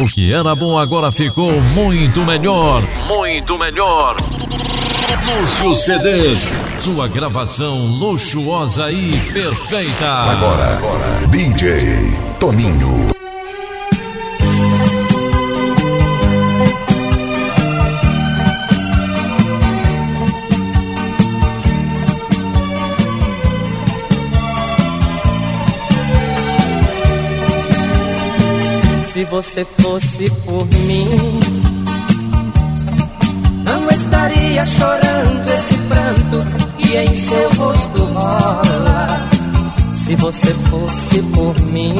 O que era bom agora ficou muito melhor. Muito melhor. Lúcio CDs. Sua gravação luxuosa e perfeita. Agora, agora. DJ Toninho. Se você fosse por mim, não estaria chorando esse pranto que em seu rosto rola. Se você fosse por mim,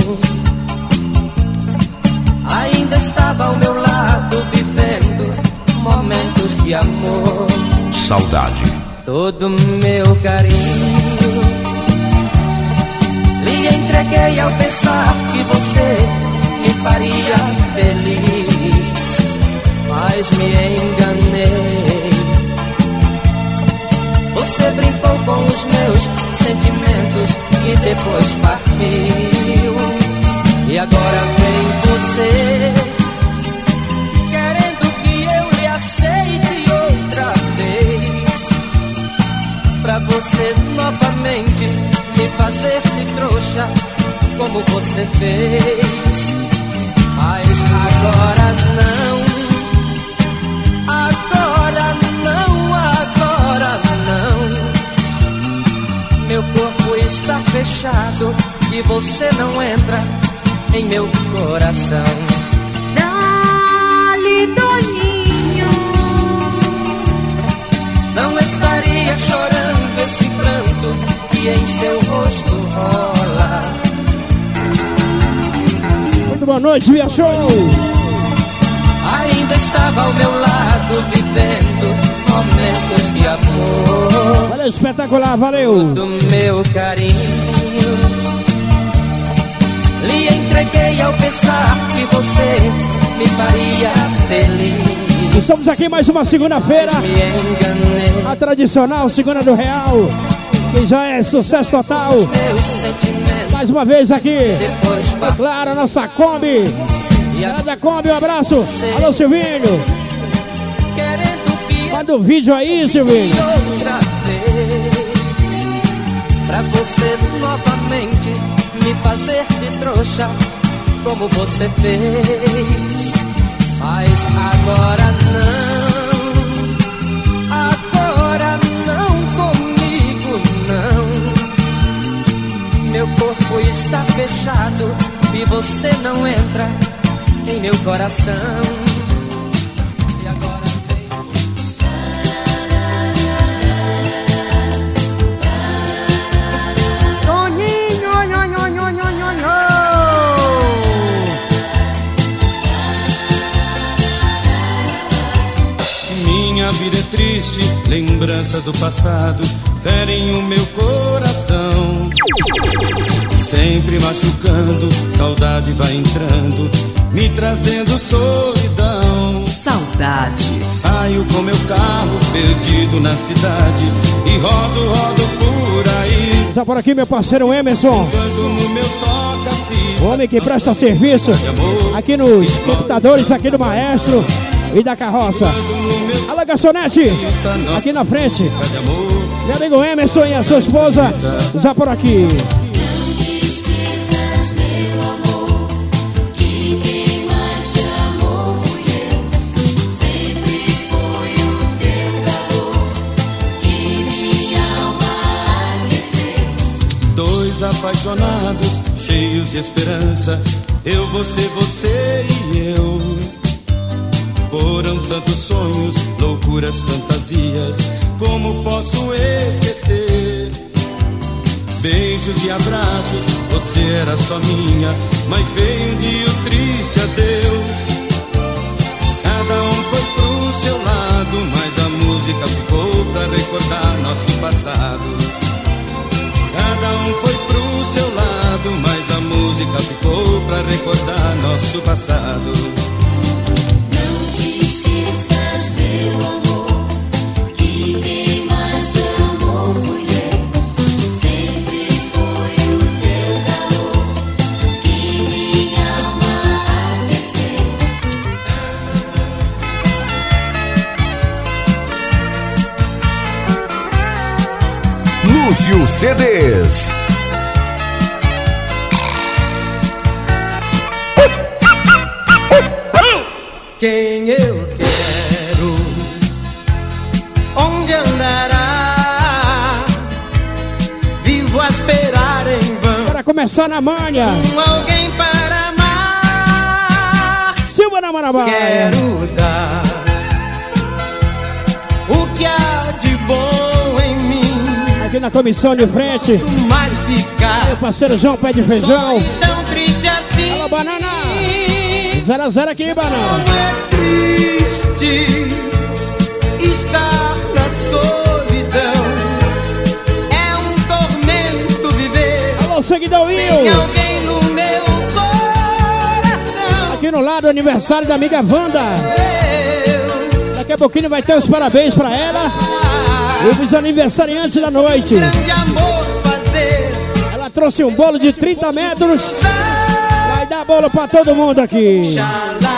ainda estava ao meu lado vivendo momentos de amor. Saudade. Todo meu carinho lhe entreguei ao pensar que você me faria feliz, mas me enganei. Você brincou com os meus sentimentos e depois partiu. E agora vem você, querendo que eu lhe aceite outra vez. Pra você novamente me fazer de trouxa como você fez. Mas agora não, agora não, agora não. Meu corpo está fechado e você não entra em meu coração. Noite, Via Show! Ainda estava ao meu lado vivendo momentos de amor. Valeu, espetacular, valeu! Do meu carinho lhe entreguei ao pensar que você me faria feliz. Estamos aqui mais uma segunda-feira. A tradicional Segunda do Real, que já é sucesso total. Mais uma vez aqui, partiu. claro, a nossa Kombi. Cada Kombi, um abraço. Alô, Silvinho. Manda um vídeo aí, Silvinho. Pra você novamente me fazer de trouxa Como você fez Mas agora não corpo está fechado E você não entra em meu coração. Minha vida é triste, lembranças do passado ferem o meu coração. Sempre machucando, saudade vai entrando, me trazendo solidão. Saudade. Saio com meu carro perdido na cidade e rodo, rodo por aí. Já por aqui, meu parceiro Emerson. Homem que presta serviço aqui nos computadores aqui do Maestro e da carroça. Alô, garçonete, aqui na frente. de amor. Meu amigo Emerson e a sua esposa já por aqui. Cheios de esperança. Eu, você, você e eu. Foram tantos sonhos, loucuras, fantasias. Como posso esquecer? Beijos e abraços, você era só minha. Mas veio um dia o triste adeus. Cada um foi pro seu lado, mas a música ficou pra recordar nosso passado. Cada um foi pro seu lado, lado, mas a música ficou pra recordar nosso passado. Não te esqueças, meu amor, que quem mais amou fui eu. Sempre foi o teu calor que minha alma aqueceu. Lúcio CDs quem eu quero, onde andará? Vivo a esperar em vão Para começar na manha. um alguém para amar. Silva na Marabá. Quero dar o que há de bom em mim, Aqui na comissão de frente. mas ficar Meu parceiro João Pé de Feijão. tão triste assim. Alô, banana. 0 a 0 aqui, banana. Como é triste estar na solidão. É um tormento viver Alô, seguidão Will. alguém no meu coração. Aqui no lado, aniversário da amiga Wanda. Deus, Daqui a pouquinho vai ter os parabéns pra ela. E os aniversariantes da noite. Ela trouxe um bolo de 30 metros. Dar bolo pra todo mundo aqui. Xalala,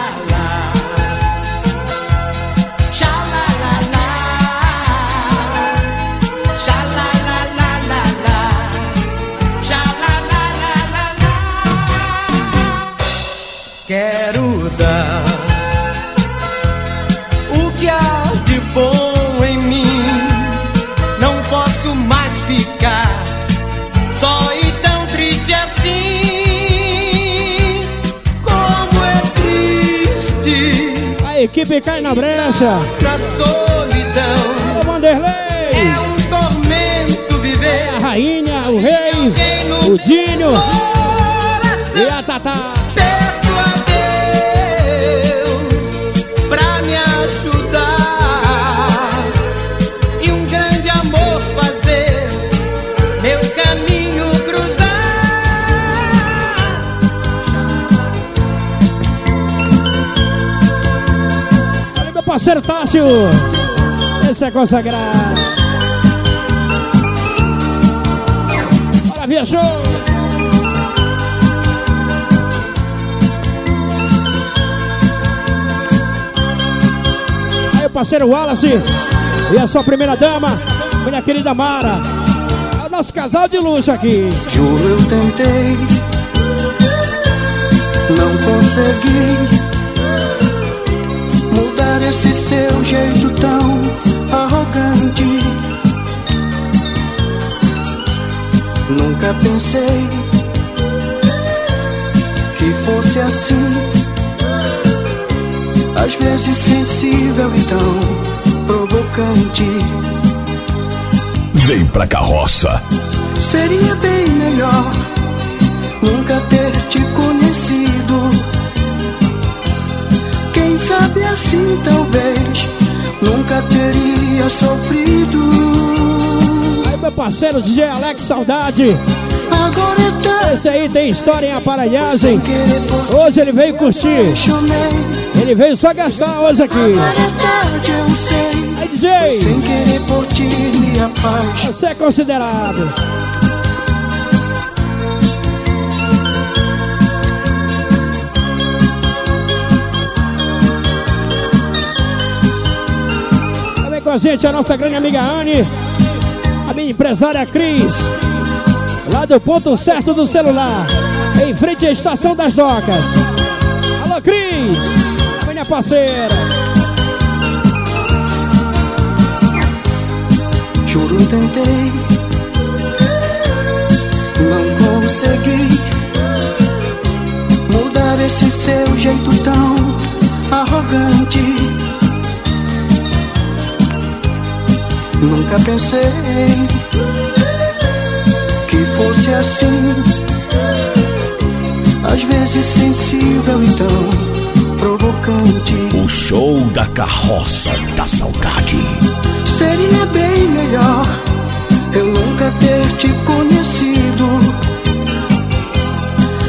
equipe cai na brecha. na solidão. Alô, Vanderlei. É um tormento viver A rainha, o rei, o Dinho e a Tatá. Tássio. Esse é consagrado. Bora, viajou. Aí o parceiro Wallace e a sua primeira dama, minha querida Mara. É o nosso casal de luxo aqui. Juro eu tentei, não consegui esse seu jeito tão arrogante. Nunca pensei que fosse assim. Às vezes sensível e tão provocante. Vem pra carroça. Seria bem melhor nunca ter te conhecido. Sabe assim talvez nunca teria sofrido. Aí meu parceiro DJ Alex Saudade. Agora Esse aí tem história em aparelhagem. Hoje ele veio curtir. Ele veio só gastar hoje aqui. É. Aí DJ, Sem querer por ti apaixonei. você é considerado. A gente a nossa grande amiga Anne, a minha empresária Cris, lá do ponto certo do celular, em frente à estação das docas. Alô Cris, minha parceira. Juro tentei, não consegui mudar esse seu jeito tão arrogante. Nunca pensei que fosse assim, às vezes sensível e tão provocante. O show da carroça da saudade. Seria bem melhor eu nunca ter te conhecido.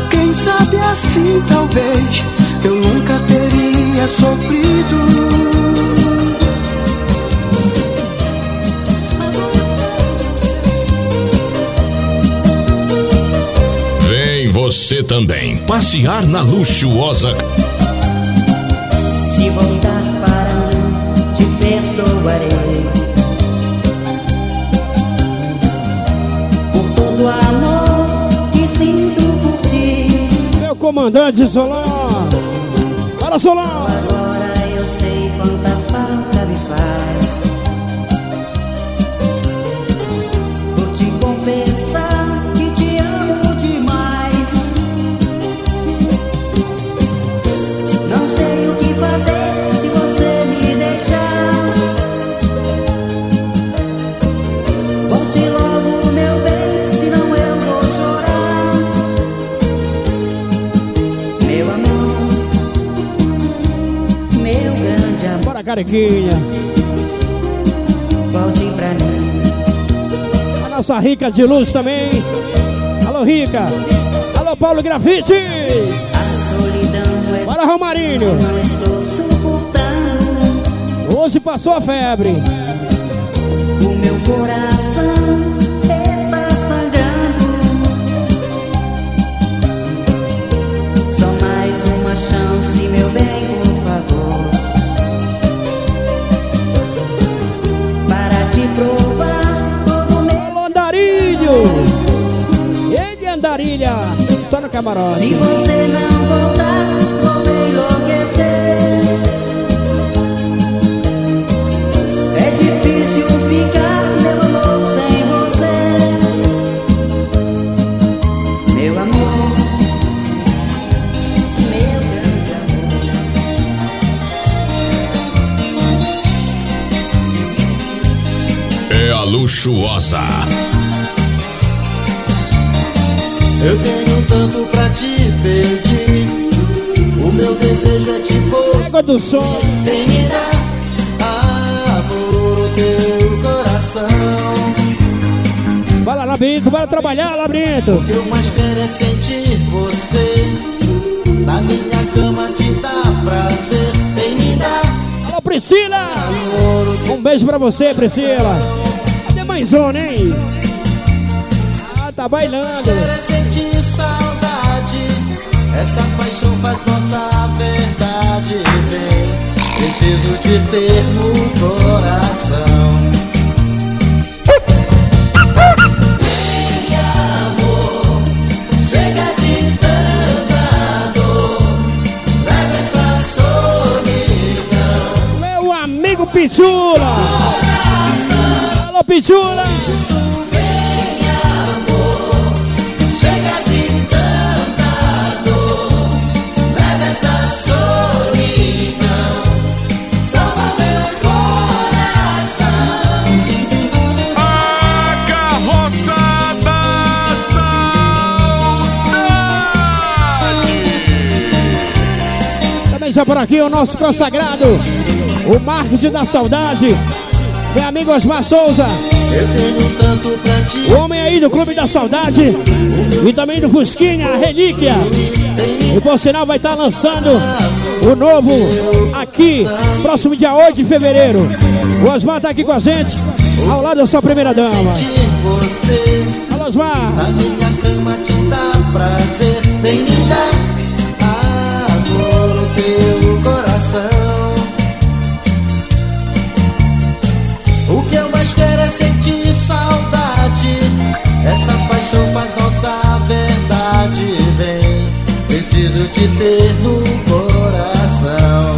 Quem sabe assim talvez eu nunca teria sofrido. você também passear na luxuosa. Se voltar para mim, te perdoarei. Por todo amor que sinto por ti. Meu comandante Solar. Fala Solar! Agora eu sei quanta carequinha. Volte pra mim. A nossa Rica de Luz também. Alô, Rica. Alô, Paulo Grafite. A solidão é Bora, Romarinho. Hoje passou a febre. O meu coração está sangrando. Só mais uma chance, meu bem, Andarilha. Só no camarote. Se você não voltar, vou enlouquecer. É difícil ficar, meu amor, sem você. Meu amor, meu grande amor. É a luxuosa. Eu tenho tanto pra te pedir. O meu desejo é te pôr Égua do som. sem me dar amor o teu coração. Vai lá, Labirinto. Bora trabalhar, Labirinto. O que eu mais quero é sentir você na minha cama te dá prazer. Vem me dar Alô, Priscila. amor Um beijo pra você, Priscila. Cadê mãezona, hein? Tá bailando. quero é sentir saudade. Essa paixão faz nossa verdade. Vem, preciso te ter no coração. Chega de tanta dor, leva esta solidão. Meu amigo Pichula. Alô, Pichula. Por aqui o nosso consagrado. O marketing da saudade. Meu amigo Osmar Souza. O homem aí do Clube da Saudade. E também do Fusquinha, a Relíquia. E por sinal vai estar lançando o novo aqui, próximo dia 8 de fevereiro. O Osmar tá aqui com a gente, ao lado da sua primeira dama. Alô, Osmar. na minha cama te dá prazer. Vem me eu mais quero é sentir saudade. Essa paixão faz nossa verdade. Vem, preciso te ter no coração.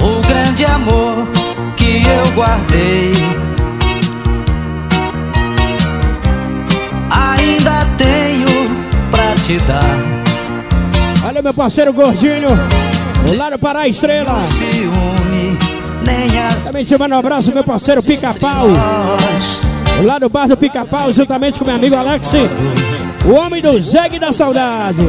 O grande amor que eu guardei Ainda tenho pra te dar Olha meu parceiro gordinho. O Lário Pará Estrela. Ciúme nem as Também te mando um abraço, meu parceiro Pica-Pau. Lá no bar do Pica-Pau, juntamente com meu amigo Alex, o homem do Zeg da Saudade.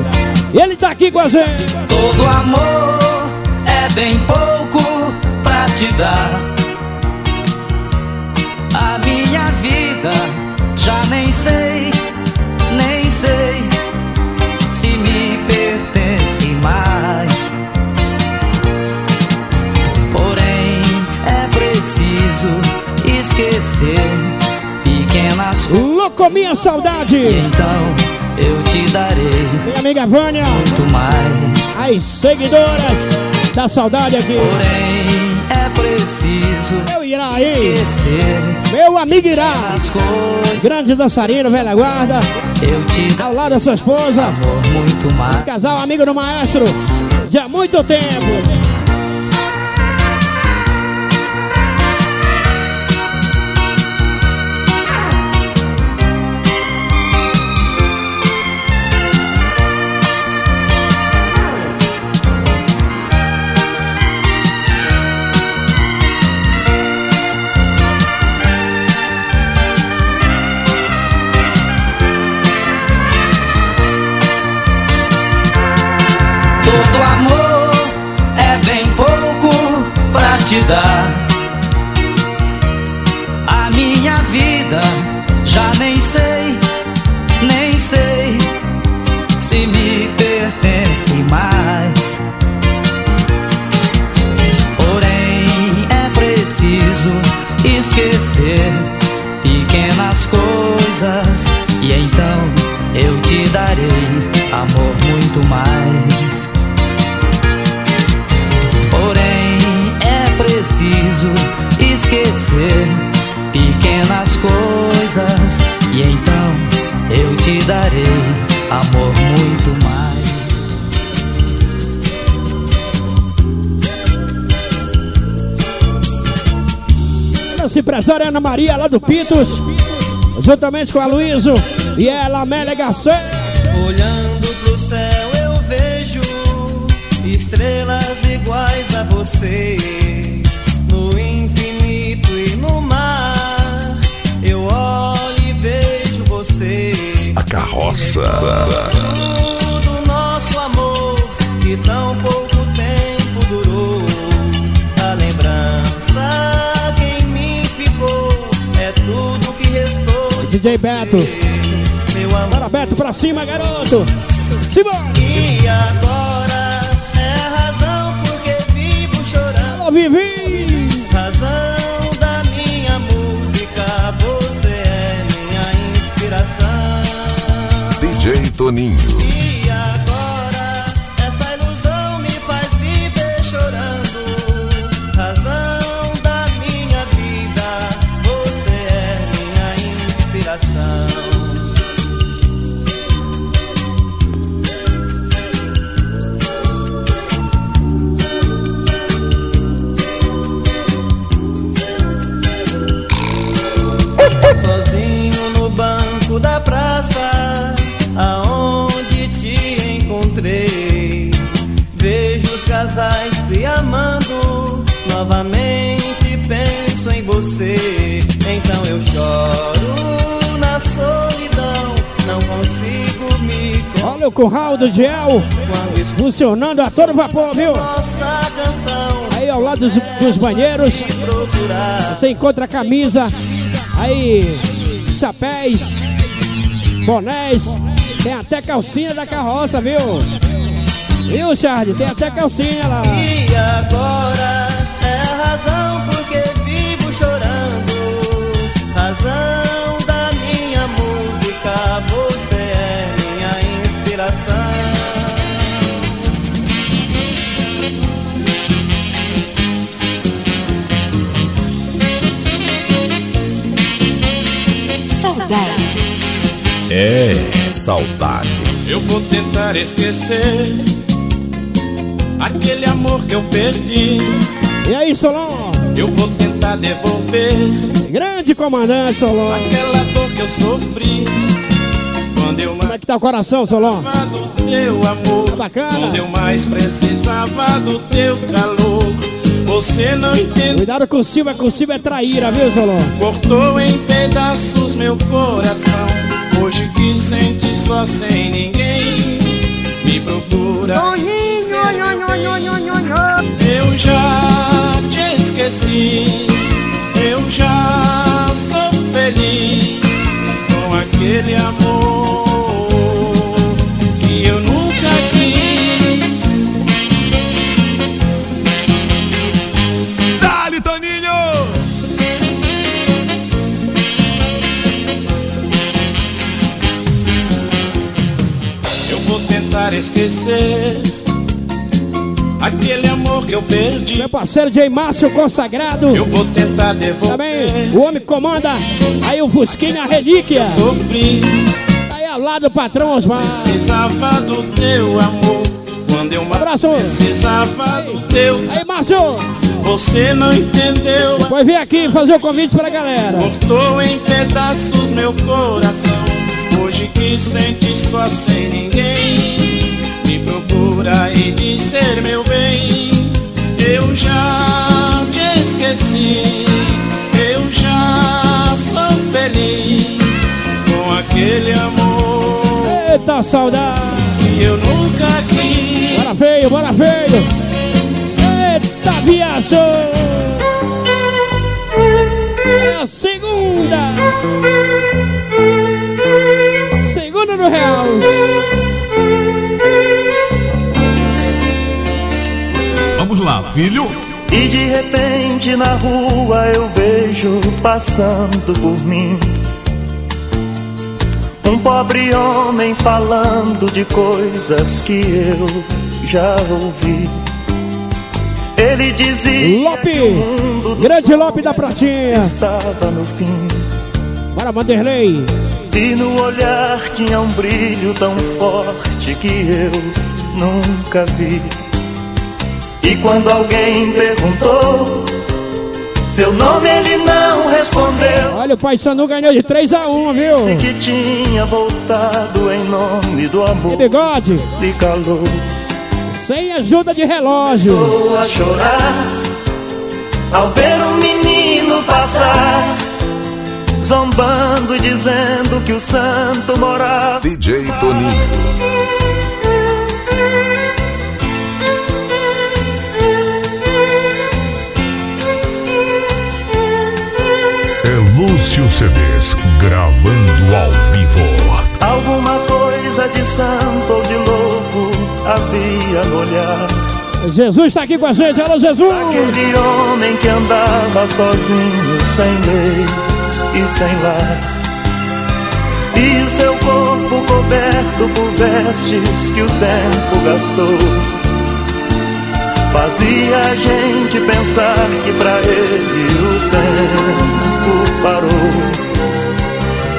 Ele tá aqui com a gente. Todo amor é bem pouco pra te dar. A minha vida já nem sei, nem sei se me pertence mais. Porém, é preciso esquecer pequenas coisas. Louco minha saudade. Então eu te darei Minha amiga Vânia, muito mais. as seguidoras da saudade aqui. Porém, é preciso Eu irá aí, esquecer meu amigo irá. Grande dançarino, velha guarda, Eu te dou ao lado da sua esposa. amor muito mais. Casal amigo do maestro, de há muito tempo. Te dar. Esquecer pequenas coisas e então eu te darei amor muito mais. Nossa empresária Ana Maria, lá do Pitos, juntamente com a Luíso e ela, Amélia Garcês. Olhando pro céu eu vejo estrelas iguais a você. A carroça. Tudo nosso amor que tão pouco tempo durou. A lembrança que em mim ficou é tudo que restou. DJ Beto. Meu amor. Bora, Beto, pra cima, garoto. Simbora. E agora é a razão porque vivo chorando. Alô, Vivi. Toninho. Eu choro na solidão, não consigo me Olha o curral do Gel funcionando a todo vapor, viu? Aí ao lado dos, dos banheiros, você encontra camisa, aí sapés, bonés, tem até calcinha da carroça, viu? Viu, Charlie? Tem até calcinha lá. E agora é a razão porque Razão da minha música, você é minha inspiração. Saudade. É, saudade. Eu vou tentar esquecer aquele amor que eu perdi. E aí, Solon? Eu vou tentar devolver Grande comandante, Solon. aquela dor que eu sofri quando eu Como é que tá o coração, Solon? do teu amor. Tá bacana. Quando eu mais precisava do teu calor. Você não entendeu. Cuidado com o Silva, com o Silva é traíra, viu, Zolon? Cortou em pedaços meu coração. Hoje que sente só sem ninguém. Me procura. Esqueci. Eu já sou feliz com aquele amor que eu nunca quis. Dali, Toninho! Eu vou tentar esquecer aquele amor que eu perdi. Meu parceiro J. Márcio consagrado. Eu vou tentar devolver. Também o homem comanda. Aí o Fusquinha, a relíquia. Sofri, Aí ao lado do patrão Osmar. precisava do teu amor. Quando eu Abraço. precisava do teu, Aí, Márcio. você não entendeu. Vai vir aqui fazer o convite pra galera. Cortou em pedaços meu coração. Hoje que sente só sem ninguém. Me procura e diz ser meu bem. Eu já te esqueci. Eu já sou feliz com aquele amor Eita saudade. que eu nunca quis. Bora veio, bora veio. Eita viajou. É a segunda. Segunda no real. Filho. E de repente na rua eu vejo passando por mim um pobre homem falando de coisas que eu já ouvi. Ele dizia Lope, que o mundo grande Lope da Pratinha. estava no fim Bora, Vanderlei. e no olhar tinha um brilho tão forte que eu nunca vi. E quando alguém perguntou seu nome, ele não respondeu. Olha, o Pai Sanu ganhou de 3 a 1 viu? Disse que tinha voltado em nome do E amor bigode, e calor. sem ajuda de relógio. Começou a chorar ao ver um menino passar, zombando e dizendo que o santo morava. DJ Toninho. É Lúcio CDs, gravando ao vivo. Alguma coisa de santo ou de louco havia no olhar. Jesus está aqui com a gente. Alô, Jesus. Aquele homem que andava sozinho, sem lei e sem lar. E o seu corpo coberto por vestes que o tempo gastou. Fazia a gente pensar que pra ele o tempo parou.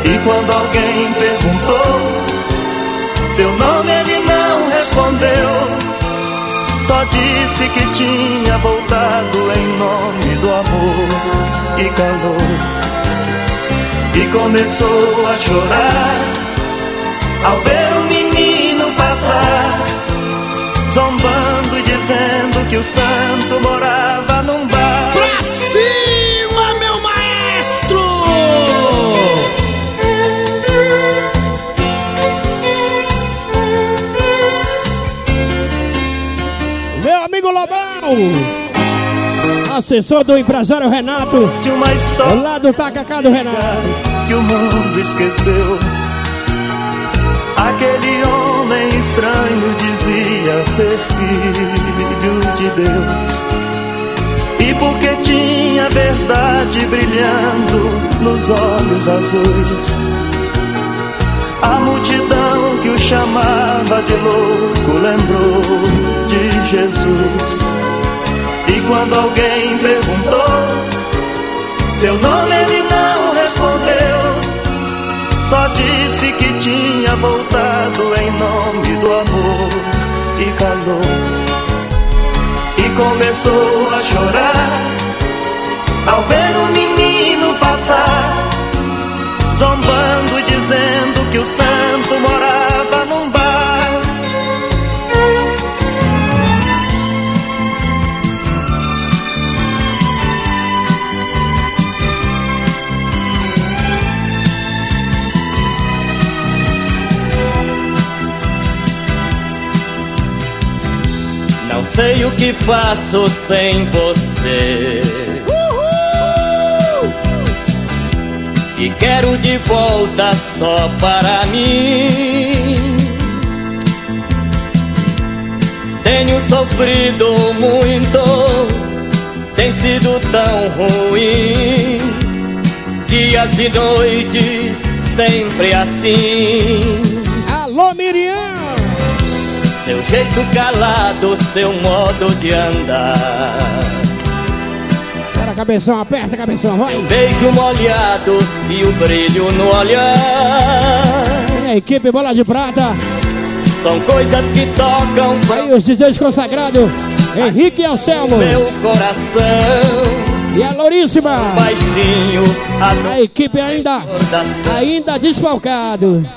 E quando alguém perguntou seu nome, ele não respondeu. Só disse que tinha voltado em nome do amor e calor. E começou a chorar ao ver o menino passar, zombando e dizendo que o santo morava num bar. Assessor do empresário Renato. Se uma história Lá do Tacacá do Renato. que o mundo esqueceu. Aquele homem estranho dizia ser filho de Deus. E porque tinha verdade brilhando nos olhos azuis. A multidão que o chamava de louco lembrou de Jesus. E quando alguém perguntou seu nome, ele não respondeu. Só disse que tinha voltado em nome do amor e calor. E começou a chorar que faço sem você. Te quero de volta só para mim. Tenho sofrido muito, tem sido tão ruim. Dias e noites sempre assim. Alô, Miriam! Seu jeito calado, seu modo de andar. Bora, cabeção, aperta, cabeção, vai. Seu beijo molhado e o brilho no olhar. E a equipe Bola de Prata. São coisas que tocam. Aí os DJs consagrados, Henrique e Anselmo. Meu coração. E a Louríssima. Baixinho. A, a equipe ainda, ainda desfalcado.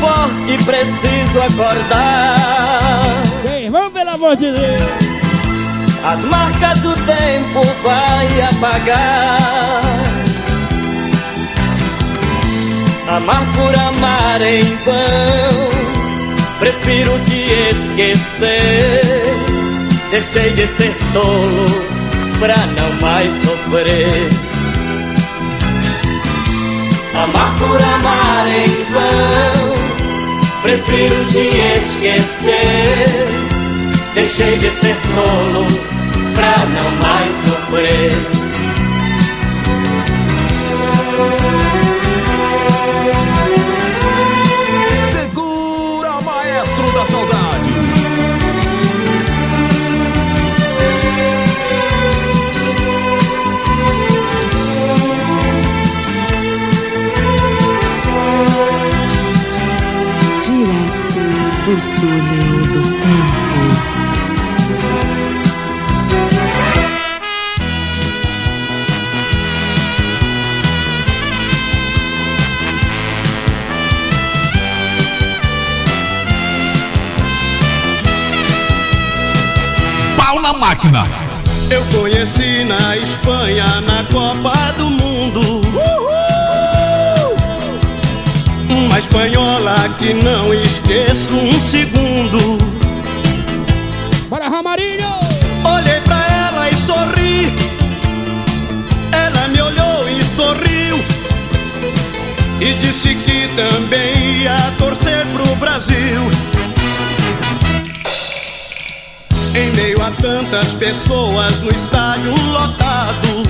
Forte, preciso acordar. Ei, vamos pelo amor de Deus. As marcas do tempo vai apagar. Amar por amar em vão. Prefiro te esquecer. Deixei de ser tolo pra não mais sofrer. Amar por amar em vão. Prefiro te esquecer. Deixei de ser tolo pra não mais sofrer. Túnel do tempo. Pau na máquina. Eu conheci na Espanha na espanhola que não esqueço um segundo. Bora, Ramarinho! Olhei pra ela e sorri. Ela me olhou e sorriu. E disse que também ia torcer pro Brasil. Em meio a tantas pessoas no estádio lotado.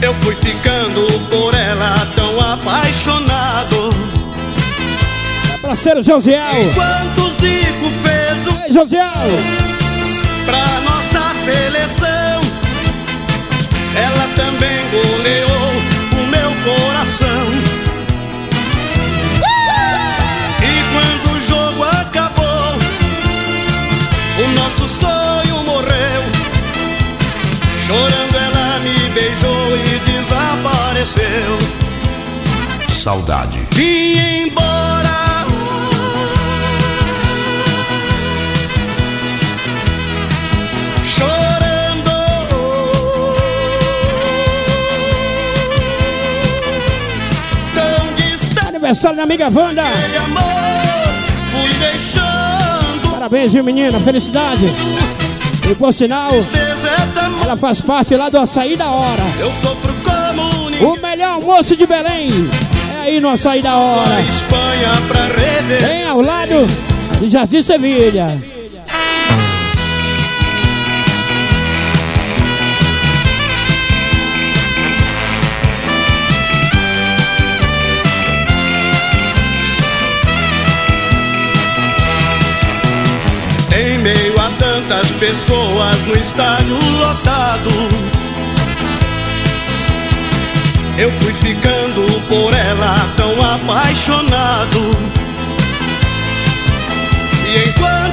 Eu fui ficando por ela tão apaixonado. Parceiro Josiel. Enquanto Zico fez um Ei, Josiel. pra nossa seleção, ela também goleou o meu coração. E quando o jogo acabou, o nosso sonho morreu. Chorando ela me beijou e desapareceu. Saudade. Vim embora. Chorando. Tão distante Aniversário da amiga Wanda. de amor. Fui deixando. Parabéns, viu, menina? Felicidade. E por sinal, ela faz parte lá do Açaí da Hora. Eu sofro como ninguém. O melhor almoço de Belém. Aí no Açaí da Hora. Espanha pra rever. Bem ao lado de Jardim Sevilha. Em meio a tantas pessoas no estádio lotado. Eu fui ficando por ela tão apaixonado. E enquanto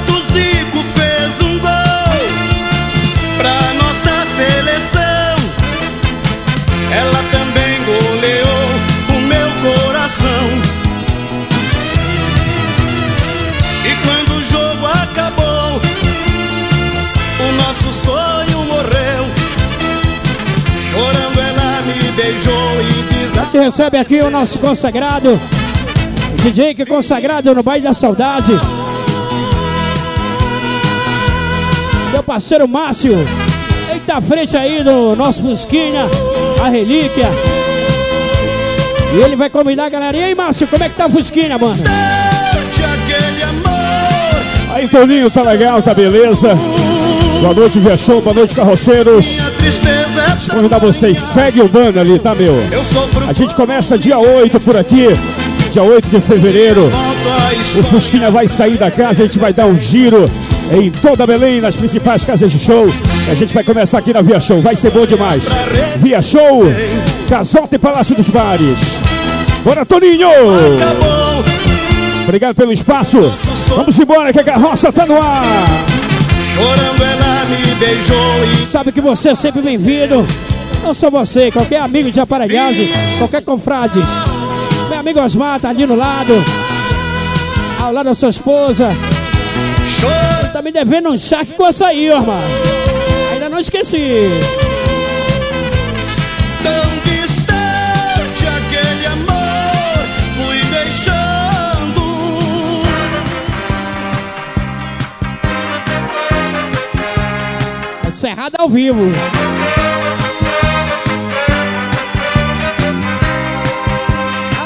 A gente recebe aqui o nosso consagrado DJ que é consagrado no Baile da Saudade. Meu parceiro Márcio. Eita frente aí do nosso Fusquinha, a relíquia. E ele vai convidar a galera. E aí, Márcio, como é que tá a Fusquinha, mano? Aí, Toninho, tá legal, tá beleza? Boa noite, Via Show, boa noite, carroceiros. Deixa eu convidar vocês, segue o bando ali, tá, meu? A gente começa dia 8 por aqui, dia 8 de fevereiro. O Fusquinha vai sair da casa, a gente vai dar um giro em toda Belém, nas principais casas de show. A gente vai começar aqui na Via Show, vai ser bom demais. Via Show, Casota e Palácio dos Bares. Bora, Toninho! Obrigado pelo espaço. Vamos embora que a carroça tá no ar. Chorando ela me beijou e Sabe que você é sempre bem-vindo. Não só você, qualquer amigo de Aparelhagem, qualquer confrades. Meu amigo Osmar tá ali no lado. Ao lado da sua esposa. Tá me devendo um charque com açaí, ó, irmão. Ainda não esqueci. Cerrada ao vivo.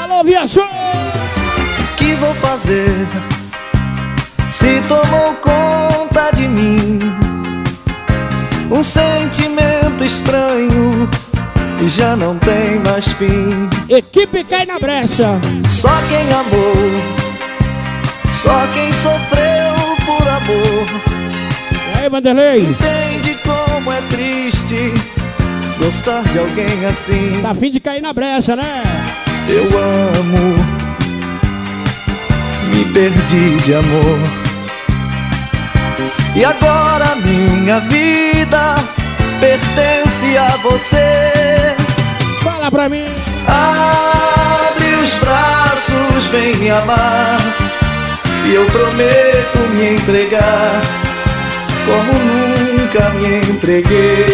Alô, viajou! que vou fazer se tomou conta de mim um sentimento estranho e já não tem mais fim Equipe cai na brecha. só quem amou só quem sofreu por amor E aí, Vanderlei? entende como é triste gostar de alguém assim Tá afim de cair na brecha, né? eu amo me perdi de amor. E agora minha vida pertence a você. Fala pra mim. Abre os braços, vem me amar. E eu prometo me entregar como nunca me entreguei.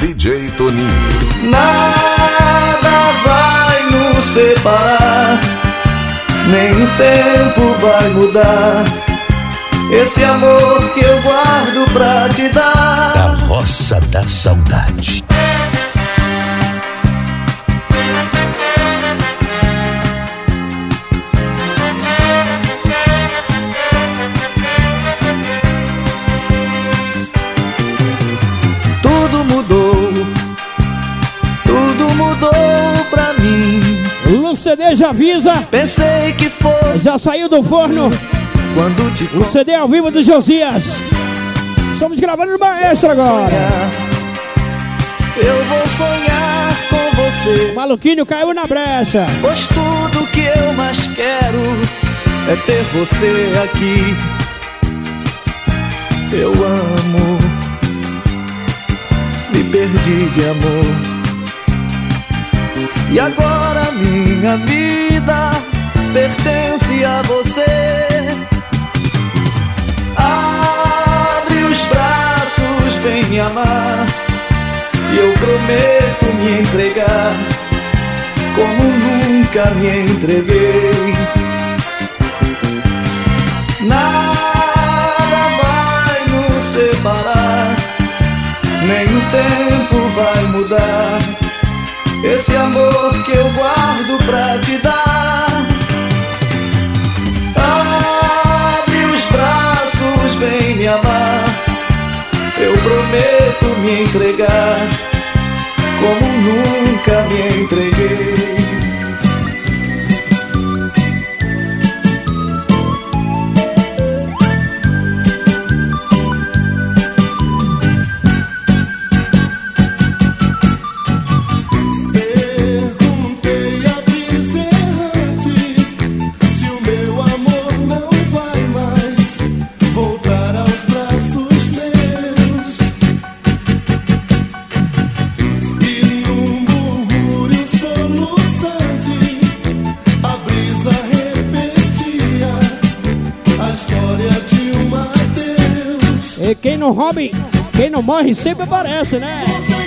DJ Toninho. Nada vai nos separar, nem o tempo vai mudar. Esse amor que eu guardo pra te dar. Carroça da Saudade. CD já avisa. Pensei que fosse Já saiu do forno. quando te O CD ao vivo do Josias. Estamos gravando no Maestro agora. Eu vou sonhar com você. O maluquinho caiu na brecha. Pois tudo que eu mais quero é ter você aqui. Eu amo, me perdi de amor. E agora minha vida pertence a você. Abre os braços, vem me amar. E eu prometo me entregar como nunca me entreguei. Nada vai nos separar, nem o tempo vai mudar. Esse amor que eu guardo pra te dar. Abre os braços, vem me amar. Eu prometo me entregar como nunca me entreguei. Não rouba, quem não morre sempre aparece, né?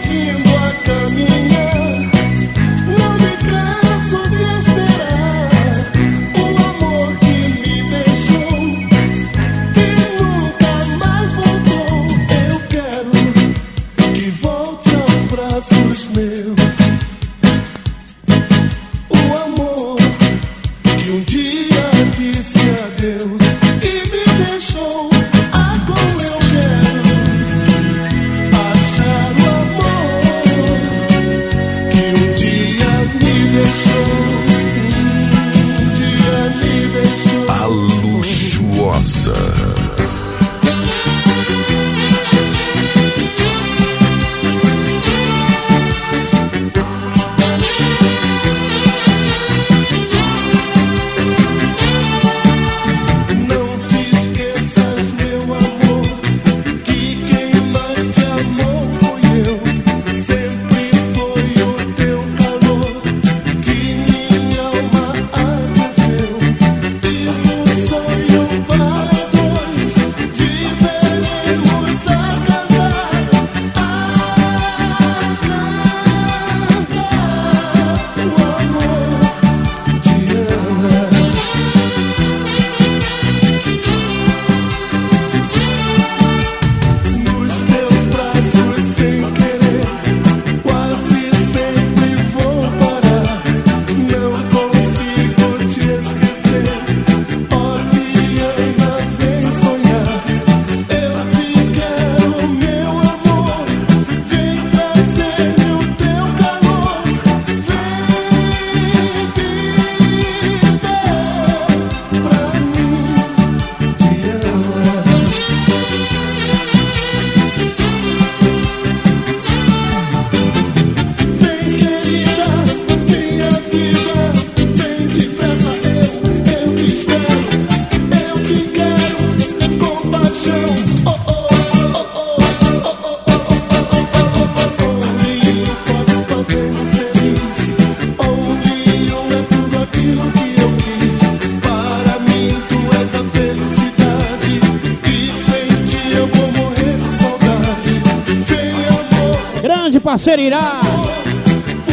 Parceiro Irá,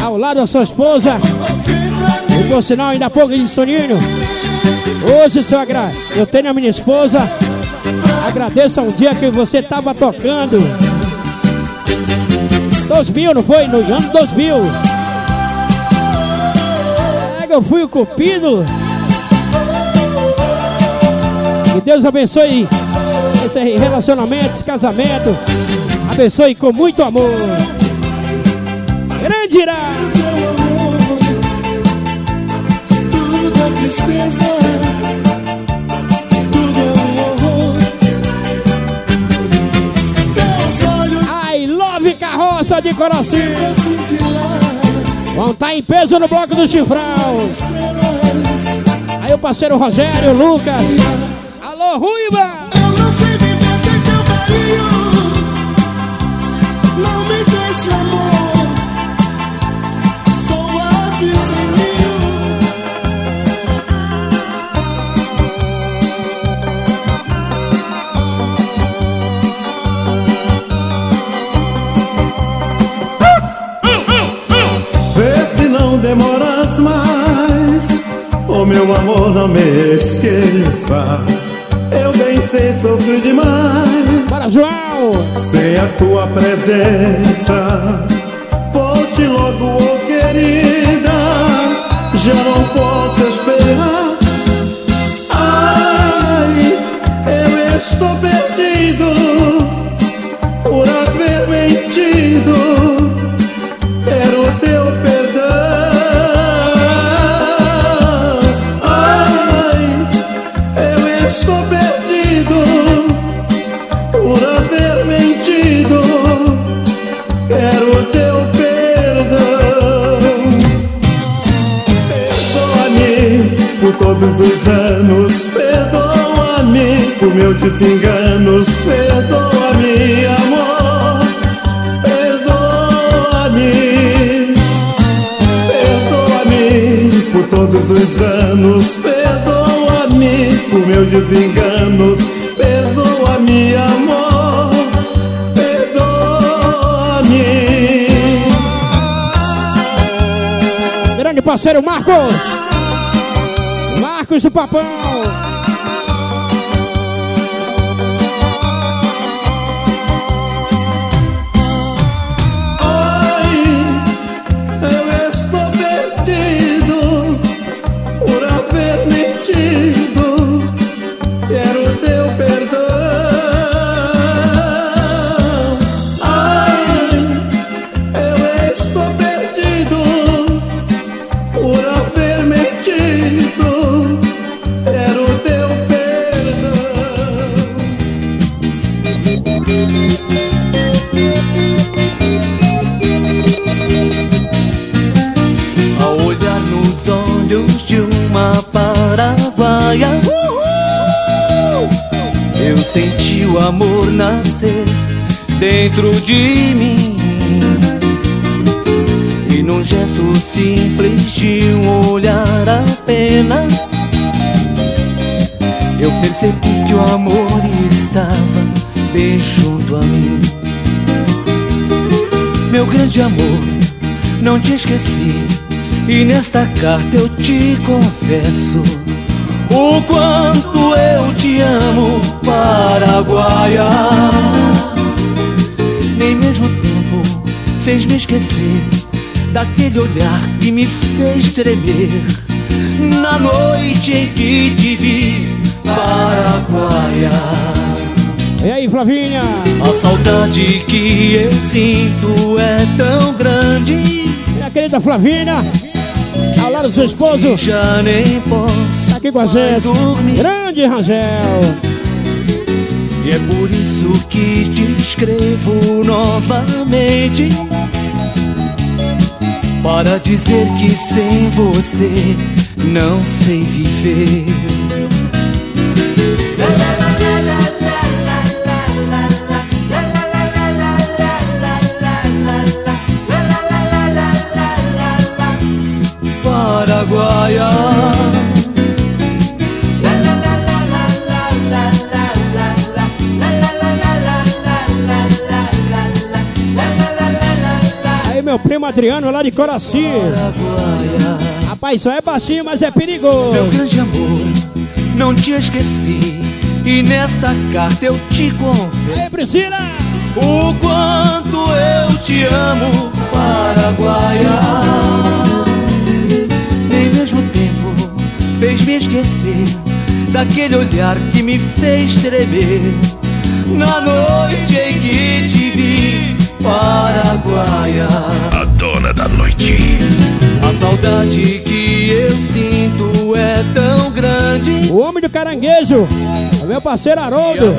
ao lado da sua esposa. E por sinal, ainda há pouco de soninho. Hoje, seu agra... eu tenho a minha esposa. Agradeço um dia que você estava tocando. 2000, não foi? No ano 2000. Eu fui o cupido. Que Deus abençoe esse relacionamento, esse casamento. Abençoe com muito amor. Grande Irá. Tudo é tristeza. Tudo é horror. I love carroça de coração. Vão estar tá em peso no bloco do chifrão. Aí o parceiro Rogério, Lucas. Alô, Ruiva. Eu não sei viver sem teu carinho. Não me deixe, amor. Demoras mais. Oh meu amor, não me esqueça. Eu bem sei, sofro demais. Para João! Sem a tua presença Volte logo, oh querida Já não posso esperar todos os anos. Perdoa-me por meus desenganos. Perdoa-me, amor. Perdoa-me. Perdoa-me por todos os anos. Perdoa-me por meus desenganos. Perdoa-me, amor. Perdoa-me. Grande parceiro Marcos. Marcos do Papão. Dentro de mim. E num gesto simples de um olhar apenas, eu percebi que o amor estava bem junto a mim. Meu grande amor, não te esqueci. E nesta carta eu te confesso o quanto eu te amo, Paraguaia. Mesmo tempo fez-me esquecer daquele olhar que me fez tremer na noite em que te vi, Paraguaia. E aí, Flavinha? A saudade que eu sinto é tão grande. Minha querida Flavinha, ao lado do seu esposo, já nem posso tá aqui com a gente. Grande Rangel. E é por isso que te escrevo novamente. Para dizer que sem você não sei viver. Paraguaia. Meu primo Adriano lá de Coraci. Rapaz, só é baixinho, mas é perigoso. Meu grande amor, não te esqueci. E nesta carta eu te confesso. Aí, Priscila! O quanto eu te amo, Paraguaia. Nem mesmo tempo fez-me esquecer daquele olhar que me fez tremer na noite em que te Paraguaia. A dona da noite. A saudade que eu sinto é tão grande. O homem do caranguejo, é meu parceiro Haroldo.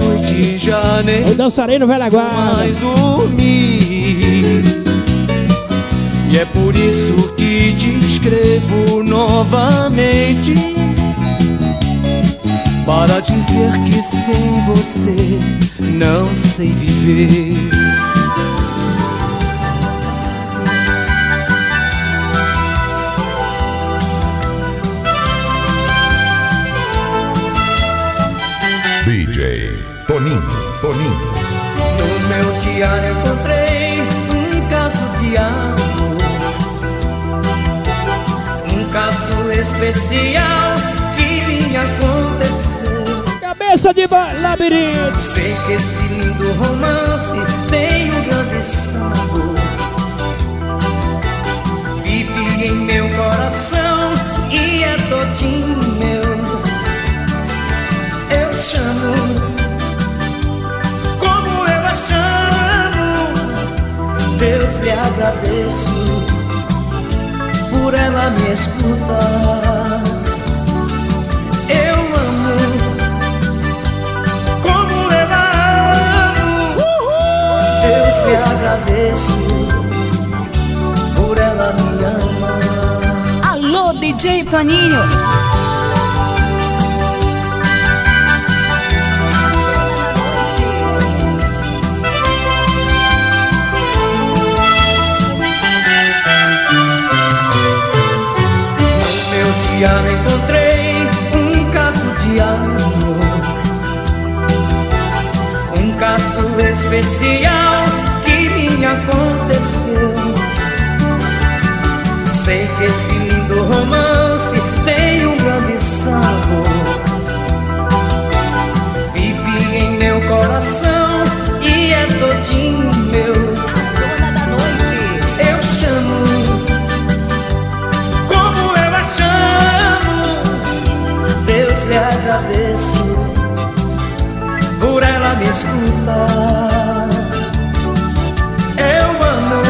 Eu dançarei no Velha Guarda. mais dormir. E é por isso que te escrevo novamente. Para dizer que sem você não sei viver. Especial que me aconteceu Cabeça de labirinto. Sei que esse lindo romance ela me escutar Eu amo como eu a amo Deus lhe agradeço por ela me amar Alô, DJ Toninho. Diário encontrei um caso de amor. Um caso especial que me aconteceu. Sei que esse lindo romance tem um grande sabor. Vive em meu coração escutar. Eu amo,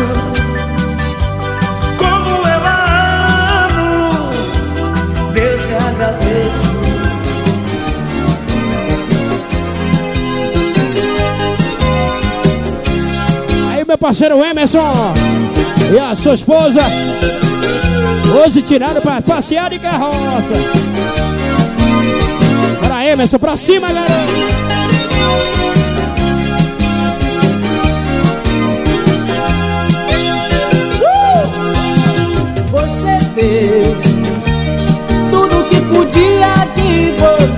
como ela amo, Deus te agradeço. Aí Meu parceiro Emerson e a sua esposa hoje tiraram para passear de carroça. Para Emerson, para cima, garoto.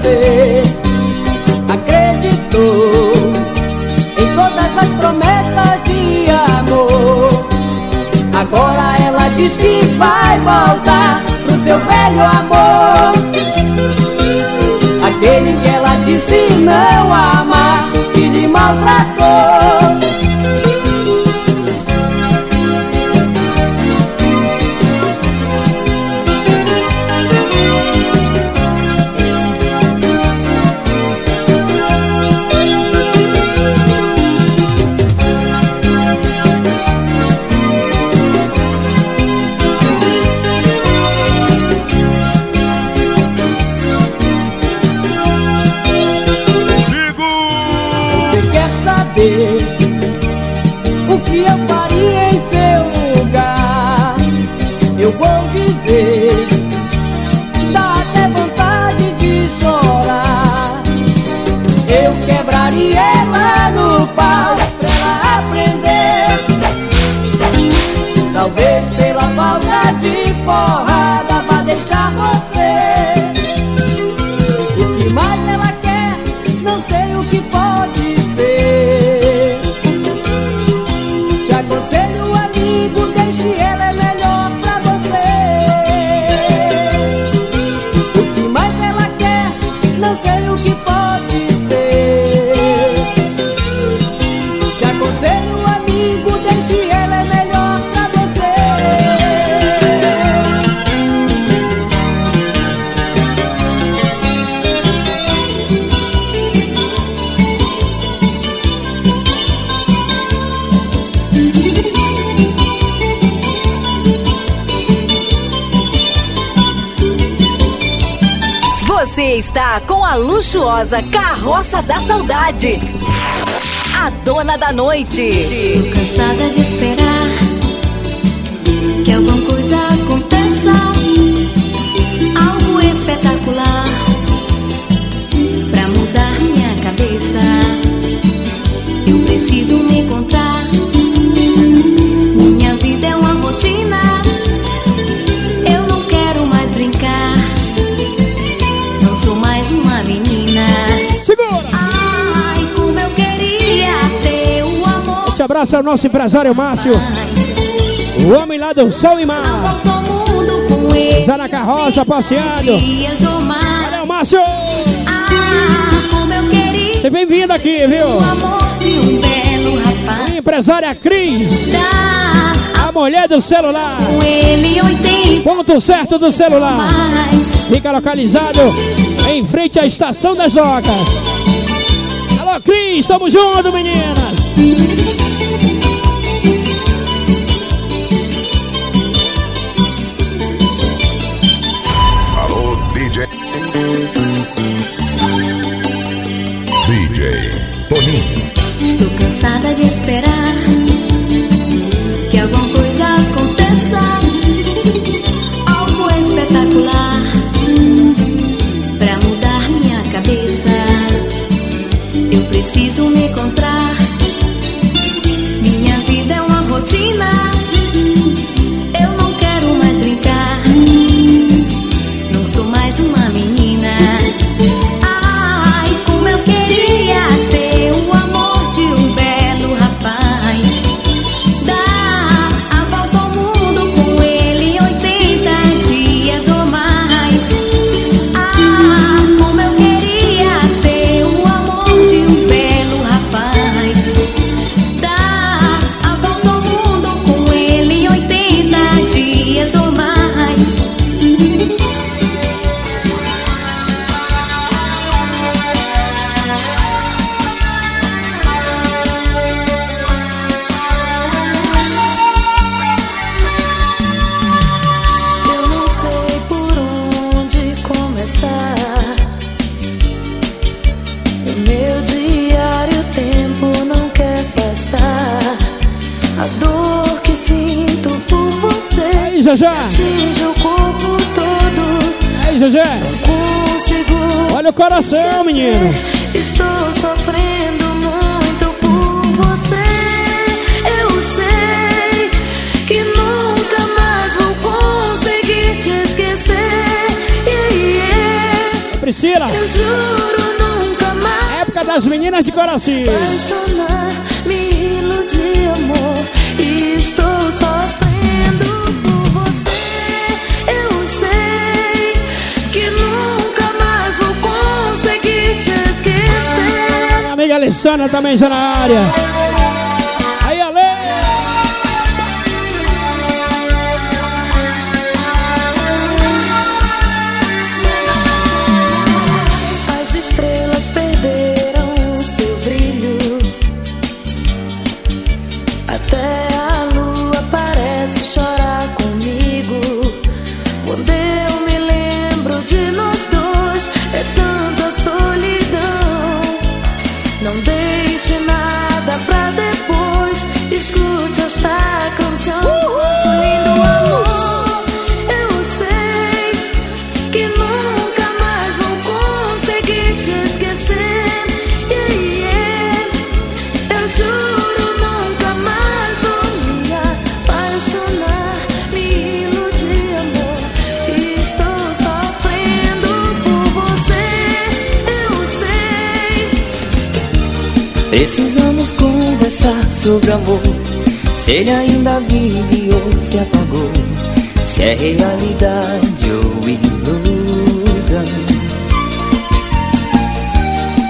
você acreditou em todas as promessas de amor. Agora ela diz que vai voltar pro seu velho amor. Aquele que ela disse não amar, que lhe maltratou. está com a luxuosa Carroça da Saudade. A dona da noite. Estou cansada de esperar que alguma coisa aconteça. Algo espetacular pra mudar minha cabeça. Eu preciso me encontrar. forte abraço ao nosso empresário Márcio. O homem lá do céu e Mar. Já na carroça, passeando. Valeu, Márcio! Seja bem-vindo aqui, viu? Empresária Cris. A mulher do celular. Ponto certo do celular. Fica localizado em frente à estação das docas. Alô, Cris, tamo junto, meninas. rotina. De Coraci. Apaixonar, me iludir, amor. E estou sofrendo por você. Eu sei que nunca mais vou conseguir te esquecer. Minha amiga Alessandra também já na área. Sobre amor. Se ele ainda vive ou se apagou. Se é realidade ou ilusão.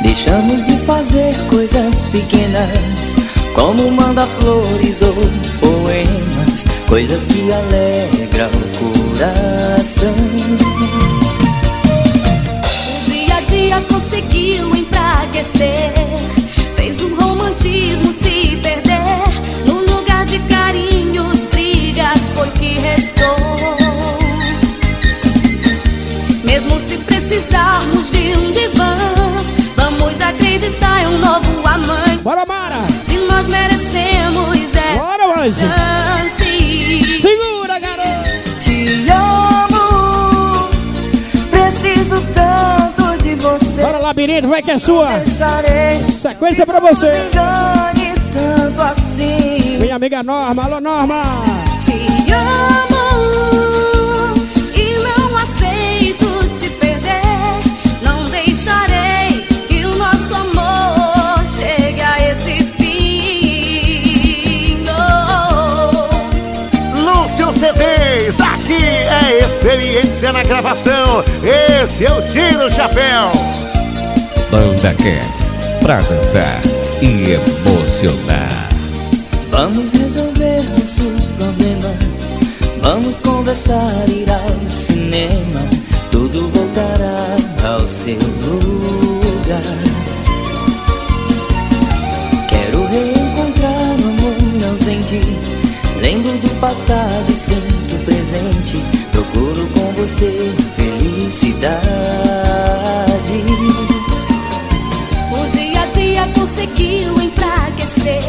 Deixamos de fazer coisas pequenas, como mandar flores ou poemas, coisas que alegram o coração. Dia a dia conseguiu enfraquecer. Fez o romantismo se precisarmos de um divã, vamos acreditar em um novo amante. Bora, Mara! Se nós merecemos, é Bora, Márcia. chance. Segura, garoto! Te amo, preciso tanto de você. Bora, labirinto, vai que é sua! Deixarei Sequência pra você! engane tanto assim. Minha amiga Norma, alô Norma! Te amo gravação. Esse eu tiro o chapéu. Banda Cass, pra dançar e emocionar. Vamos resolver nossos problemas. Vamos conversar, ir ao cinema. Tudo voltará ao seu lugar. Quero reencontrar o amor ausente. Lembro do passado e sinto o presente. Procuro com você felicidade. O dia a dia conseguiu enfraquecer.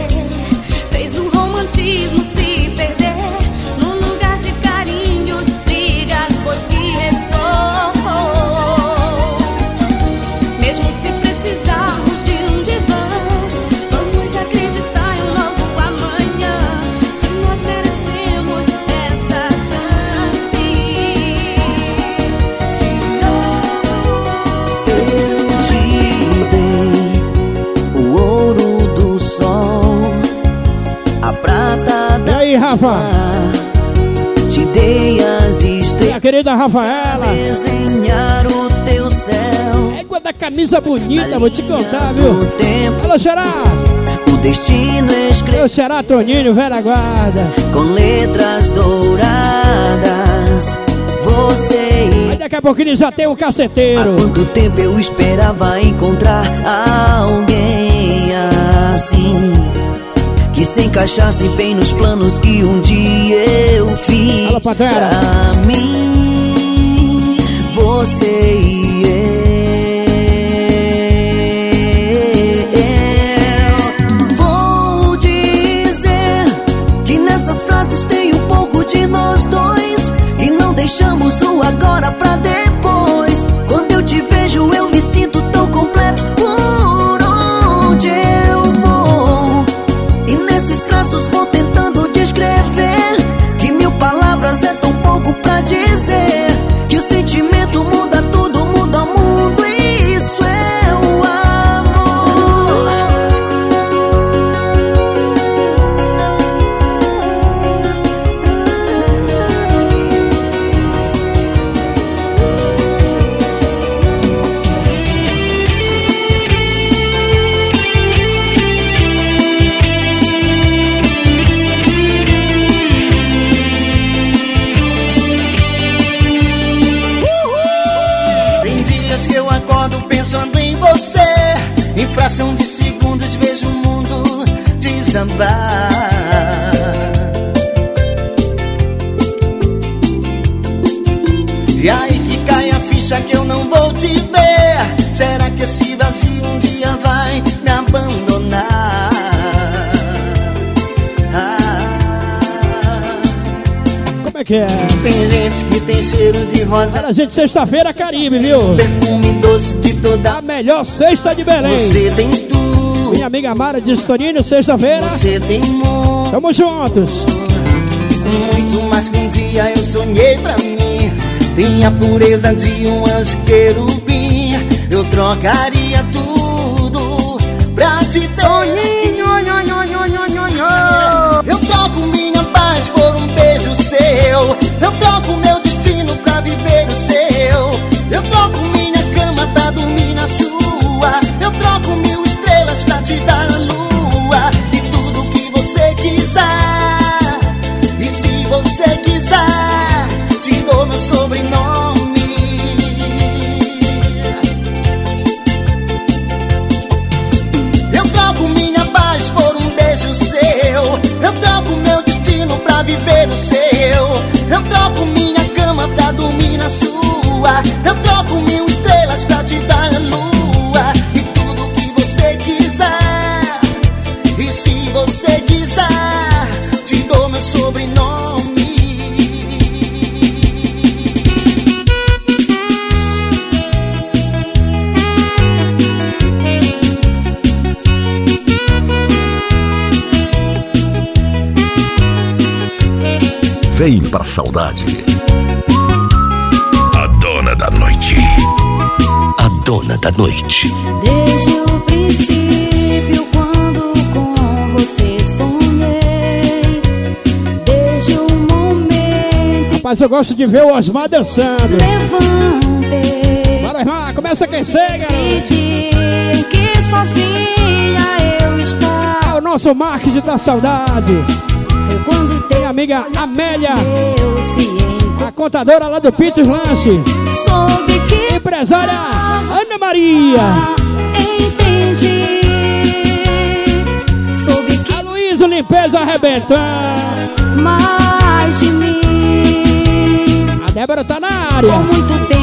Fez o romantismo Rafa? Te dei as estrelas. Minha querida Rafaela! Desenhar o teu céu. Égua da camisa bonita, vou te contar, viu? Alô, Xará! O destino escreveu Meu Xará Toninho, velha guarda. com letras douradas. Você e Aí daqui a pouquinho já tem o Há caceteiro. quanto tempo eu esperava encontrar alguém se encaixasse bem nos planos que um dia eu fiz Pantera. Pra mim, você e rosa. Olha, gente, sexta-feira Caribe, viu? Perfume doce de toda. A melhor sexta de Belém. Você tem tudo. Minha amiga Mara de Estorino, sexta-feira. Você tem muito. Tamo juntos. Muito mais que um dia eu sonhei pra mim. Tem a pureza de um anjo querubim. Eu trocaria tudo pra te ter. Viver Vem pra saudade. A dona da noite. A dona da noite. Desde o princípio, quando com você sonhei, desde o momento Rapaz, eu gosto de ver o Osmar dançando. levantei, Bora, irmã, começa a aquecer, garoto. que sozinha eu estava. É o nosso marketing da saudade. Amiga Amélia, a contadora lá do Pitos Lanche. Empresária Ana Maria. entendi. Soube que A Luísa Limpeza arrebentando. mais de mim. A Débora tá na Por área. muito tempo